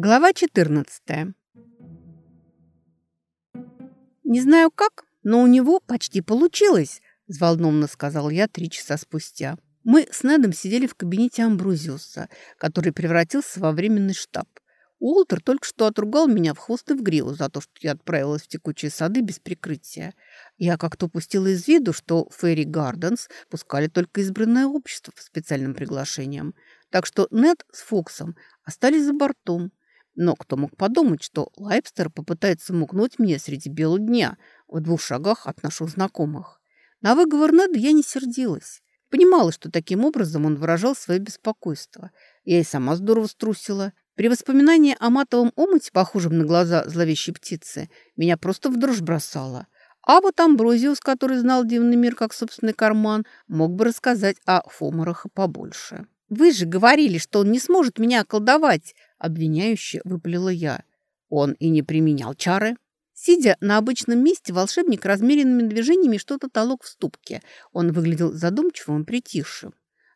Глава 14. Не знаю как, но у него почти получилось, взволнованно сказал я три часа спустя. Мы с Недом сидели в кабинете Амбрузиуса, который превратился во временный штаб. Уолтер только что отругал меня в хвост и в гриву за то, что я отправилась в текучие сады без прикрытия. Я как-то упустила из виду, что Ферри Гарденс пускали только избранное общество по специальным приглашениям. Так что Нед с Фоксом остались за бортом. Но кто мог подумать, что Лайпстер попытается мукнуть меня среди бела дня в двух шагах от наших знакомых. На выговор Неда я не сердилась. Понимала, что таким образом он выражал свое беспокойство. Я и сама здорово струсила. При воспоминании о матовом омуте, похожем на глаза зловещей птицы, меня просто в дрожь бросало. А вот Амброзиус, который знал дивный мир как собственный карман, мог бы рассказать о фоморах побольше. «Вы же говорили, что он не сможет меня околдовать!» Обвиняюще выпалила я. Он и не применял чары. Сидя на обычном месте, волшебник размеренными движениями что-то толок в ступке. Он выглядел задумчивым, притихшим.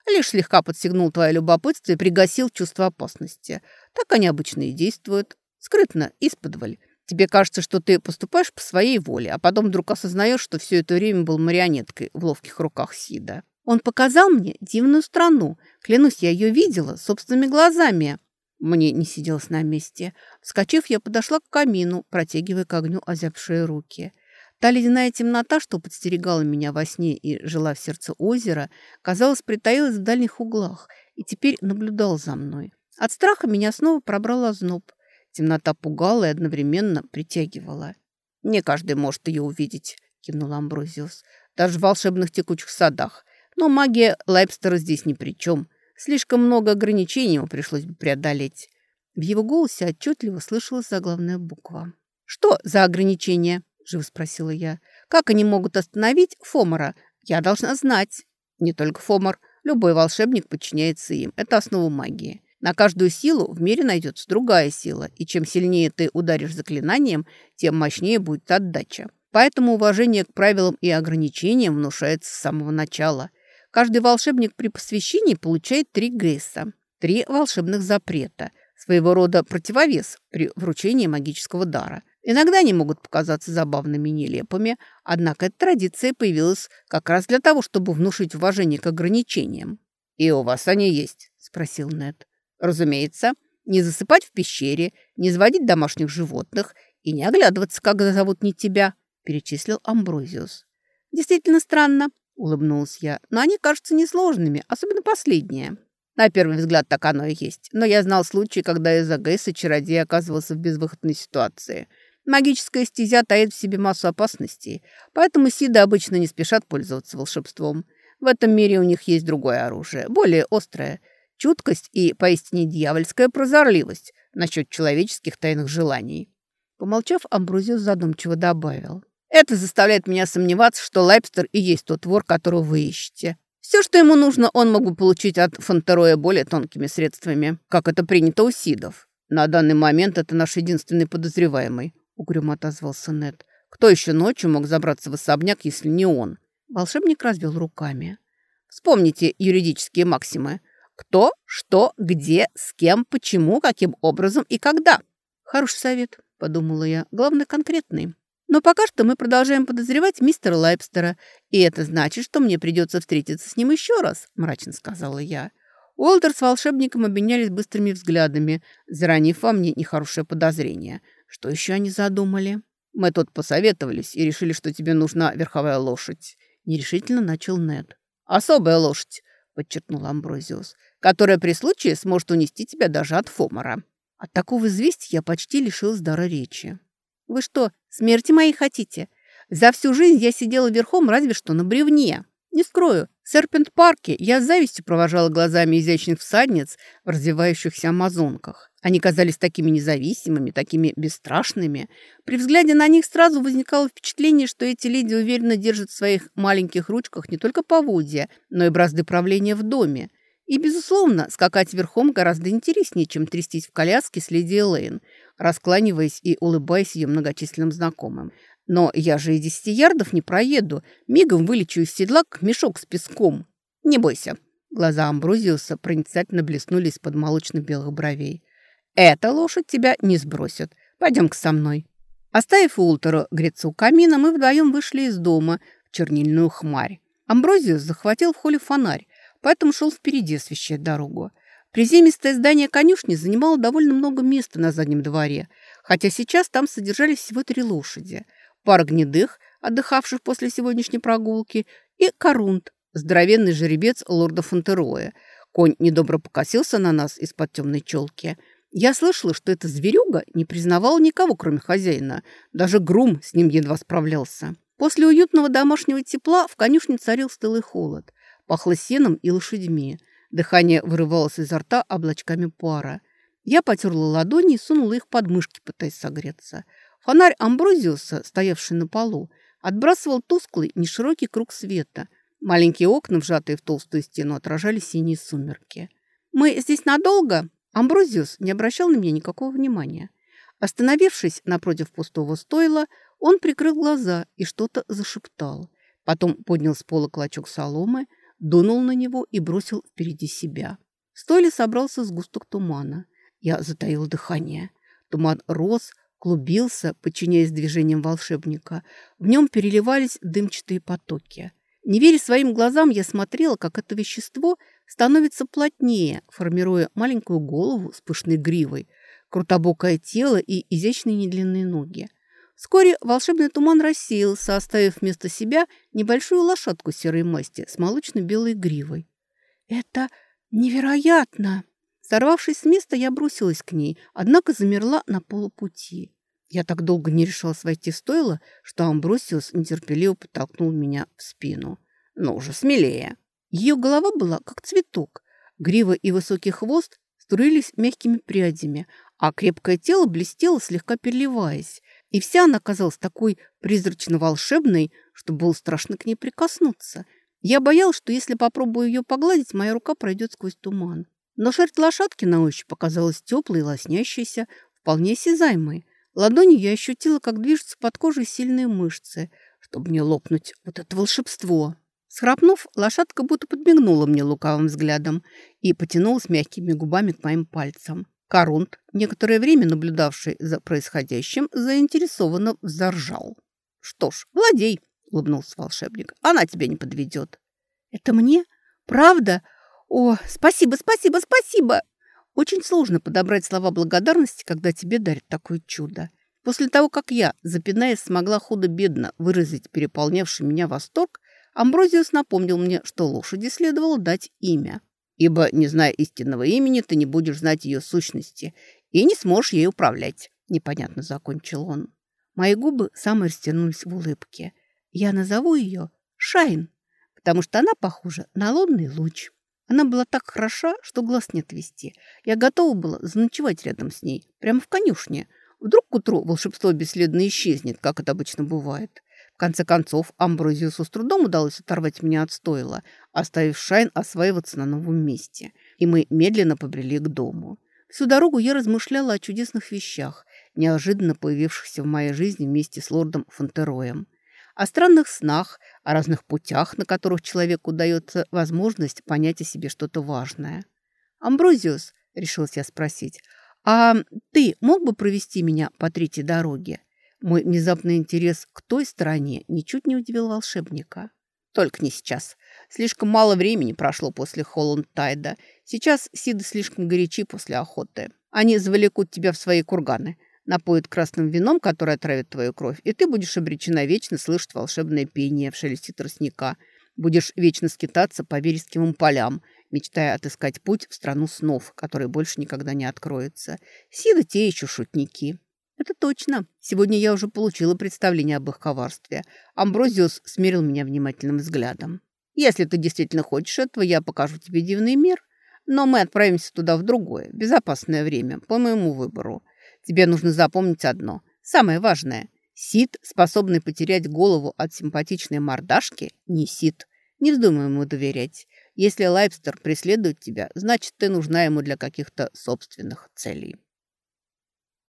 Лишь слегка подсигнул твое любопытство и пригасил чувство опасности. Так они обычно и действуют. Скрытно, исподволь. Тебе кажется, что ты поступаешь по своей воле, а потом вдруг осознаешь, что все это время был марионеткой в ловких руках Сида. Он показал мне дивную страну. Клянусь, я ее видела собственными глазами. Мне не сиделось на месте. Вскочив, я подошла к камину, протягивая к огню озябшие руки. Та ледяная темнота, что подстерегала меня во сне и жила в сердце озера, казалось, притаилась в дальних углах и теперь наблюдал за мной. От страха меня снова пробрал озноб. Темнота пугала и одновременно притягивала. «Не каждый может ее увидеть», — кивнул Амброзиус. «Даже в волшебных текучих садах. Но магия Лайпстера здесь ни при чем. Слишком много ограничений ему пришлось бы преодолеть. В его голосе отчетливо слышалась заглавная буква. «Что за ограничения?» – живо спросила я. «Как они могут остановить Фомора? Я должна знать». «Не только Фомор. Любой волшебник подчиняется им. Это основа магии. На каждую силу в мире найдется другая сила, и чем сильнее ты ударишь заклинанием, тем мощнее будет отдача. Поэтому уважение к правилам и ограничениям внушается с самого начала – Каждый волшебник при посвящении получает три грейса, три волшебных запрета, своего рода противовес при вручении магического дара. Иногда они могут показаться забавными и нелепыми, однако эта традиция появилась как раз для того, чтобы внушить уважение к ограничениям. «И у вас они есть?» – спросил Нед. «Разумеется, не засыпать в пещере, не заводить домашних животных и не оглядываться, когда зовут не тебя», – перечислил Амброзиус. «Действительно странно. – улыбнулась я. «Но они кажутся несложными, особенно последние». На первый взгляд так оно и есть. Но я знал случаи, когда из-за Гейса чародей оказывался в безвыходной ситуации. Магическая стезя таит в себе массу опасностей, поэтому Сиды обычно не спешат пользоваться волшебством. В этом мире у них есть другое оружие, более острое. Чуткость и поистине дьявольская прозорливость насчет человеческих тайных желаний. Помолчав, Амбрузиус задумчиво добавил. Это заставляет меня сомневаться, что Лайпстер и есть тот вор, которого вы ищете. Все, что ему нужно, он мог бы получить от Фонтероя более тонкими средствами, как это принято у Сидов. На данный момент это наш единственный подозреваемый, угрюмо отозвался Нед. Кто еще ночью мог забраться в особняк, если не он? Волшебник развел руками. Вспомните юридические максимы. Кто, что, где, с кем, почему, каким образом и когда. Хороший совет, подумала я. Главное, конкретный. Но пока что мы продолжаем подозревать мистера Лайпстера, и это значит, что мне придется встретиться с ним еще раз», – мрачно сказала я. Уолтер с волшебником обменялись быстрыми взглядами, заранив во мне нехорошее подозрение. Что еще они задумали? «Мы тут посоветовались и решили, что тебе нужна верховая лошадь», – нерешительно начал Нед. «Особая лошадь», – подчеркнул Амброзиус, «которая при случае сможет унести тебя даже от Фомора». От такого известия я почти лишилась дара речи. Вы что, смерти моей хотите? За всю жизнь я сидела верхом разве что на бревне. Не скрою, в Серпент-парке я с завистью провожала глазами изящных всадниц в развивающихся амазонках. Они казались такими независимыми, такими бесстрашными. При взгляде на них сразу возникало впечатление, что эти леди уверенно держат в своих маленьких ручках не только поводья, но и бразды правления в доме. И, безусловно, скакать верхом гораздо интереснее, чем трястись в коляске с леди Элейн, раскланиваясь и улыбаясь ее многочисленным знакомым. Но я же и десяти ярдов не проеду, мигом вылечу из седла к мешок с песком. Не бойся. Глаза Амброзиуса проницательно блеснули из-под молочно-белых бровей. «Эта лошадь тебя не сбросит. Пойдем-ка со мной». Оставив Ултеру греться у камина, мы вдвоем вышли из дома в чернильную хмарь. Амброзиус захватил в холле фонарь, поэтому шел впереди, освещая дорогу. Приземистое здание конюшни занимало довольно много места на заднем дворе, хотя сейчас там содержались всего три лошади. Пара гнедых, отдыхавших после сегодняшней прогулки, и корунт, здоровенный жеребец лорда Фонтероя. Конь недобро покосился на нас из-под темной челки. Я слышала, что эта зверюга не признавала никого, кроме хозяина. Даже грум с ним едва справлялся. После уютного домашнего тепла в конюшне царил стылый холод. Пахло сеном и лошадьми. Дыхание вырывалось изо рта облачками пара. Я потерла ладони и сунула их под мышки, пытаясь согреться. Фонарь Амброзиуса, стоявший на полу, отбрасывал тусклый, неширокий круг света. Маленькие окна, вжатые в толстую стену, отражали синие сумерки. «Мы здесь надолго?» Амброзиус не обращал на меня никакого внимания. Остановившись напротив пустого стойла, он прикрыл глаза и что-то зашептал. Потом поднял с пола клочок соломы, дунул на него и бросил впереди себя. Стойле собрался сгусток тумана. Я затаил дыхание. Туман рос, клубился, подчиняясь движениям волшебника. В нем переливались дымчатые потоки. Не веря своим глазам, я смотрела, как это вещество становится плотнее, формируя маленькую голову с пышной гривой – крутобокое тело и изящные недлинные ноги. Вскоре волшебный туман рассеялся, оставив вместо себя небольшую лошадку серой масти с молочно-белой гривой. «Это невероятно!» Сорвавшись с места, я бросилась к ней, однако замерла на полупути. Я так долго не решалась войти в стойло, что Амбросиус нетерпеливо подтолкнул меня в спину. «Ну уже смелее!» Ее голова была как цветок. Грива и высокий хвост струились мягкими прядями, а крепкое тело блестело, слегка переливаясь. И вся она казалась такой призрачно-волшебной, что было страшно к ней прикоснуться. Я боялась, что если попробую ее погладить, моя рука пройдет сквозь туман. Но шерсть лошадки на ощупь показалась теплой лоснящейся, вполне осязаемой. Ладонью я ощутила, как движутся под кожей сильные мышцы, чтобы не лопнуть вот это волшебство. Схрапнув, лошадка будто подмигнула мне лукавым взглядом и потянулась мягкими губами к моим пальцам. Корунд, некоторое время наблюдавший за происходящим, заинтересованно заржал. «Что ж, владей!» — улыбнулся волшебник. «Она тебя не подведет». «Это мне? Правда? О, спасибо, спасибо, спасибо!» Очень сложно подобрать слова благодарности, когда тебе дарят такое чудо. После того, как я, запинаясь, смогла худо-бедно выразить переполнявший меня восторг, Амброзиус напомнил мне, что лошади следовало дать имя ибо, не зная истинного имени, ты не будешь знать ее сущности и не сможешь ей управлять», — непонятно закончил он. Мои губы самые растянулись в улыбке. Я назову ее Шайн, потому что она похожа на лунный луч. Она была так хороша, что глаз не отвести. Я готова была заночевать рядом с ней, прямо в конюшне. Вдруг к утру волшебство бесследно исчезнет, как это обычно бывает конце концов, Амброзиусу с трудом удалось оторвать меня от стойла, оставив Шайн осваиваться на новом месте. И мы медленно побрели к дому. Всю дорогу я размышляла о чудесных вещах, неожиданно появившихся в моей жизни вместе с лордом Фонтероем. О странных снах, о разных путях, на которых человеку удается возможность понять о себе что-то важное. «Амброзиус», — решилась я спросить, «а ты мог бы провести меня по третьей дороге?» Мой внезапный интерес к той стороне ничуть не удивил волшебника. Только не сейчас. Слишком мало времени прошло после Холланд-Тайда. Сейчас сиды слишком горячи после охоты. Они завлекут тебя в свои курганы, напоят красным вином, которое отравит твою кровь, и ты будешь обречена вечно слышать волшебное пение в шелесте тростника. Будешь вечно скитаться по вереским полям, мечтая отыскать путь в страну снов, который больше никогда не откроется. Сиды те еще шутники. «Это точно. Сегодня я уже получила представление об их коварстве. Амброзиус смирил меня внимательным взглядом. Если ты действительно хочешь этого, я покажу тебе дивный мир. Но мы отправимся туда в другое, безопасное время, по моему выбору. Тебе нужно запомнить одно. Самое важное. Сид, способный потерять голову от симпатичной мордашки, не Сид. Не вздумай ему доверять. Если Лайпстер преследует тебя, значит, ты нужна ему для каких-то собственных целей.